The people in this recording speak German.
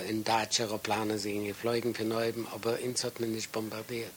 in deutsche Aeroplanen sind geflogen von oben, aber uns hat man nicht bombardiert.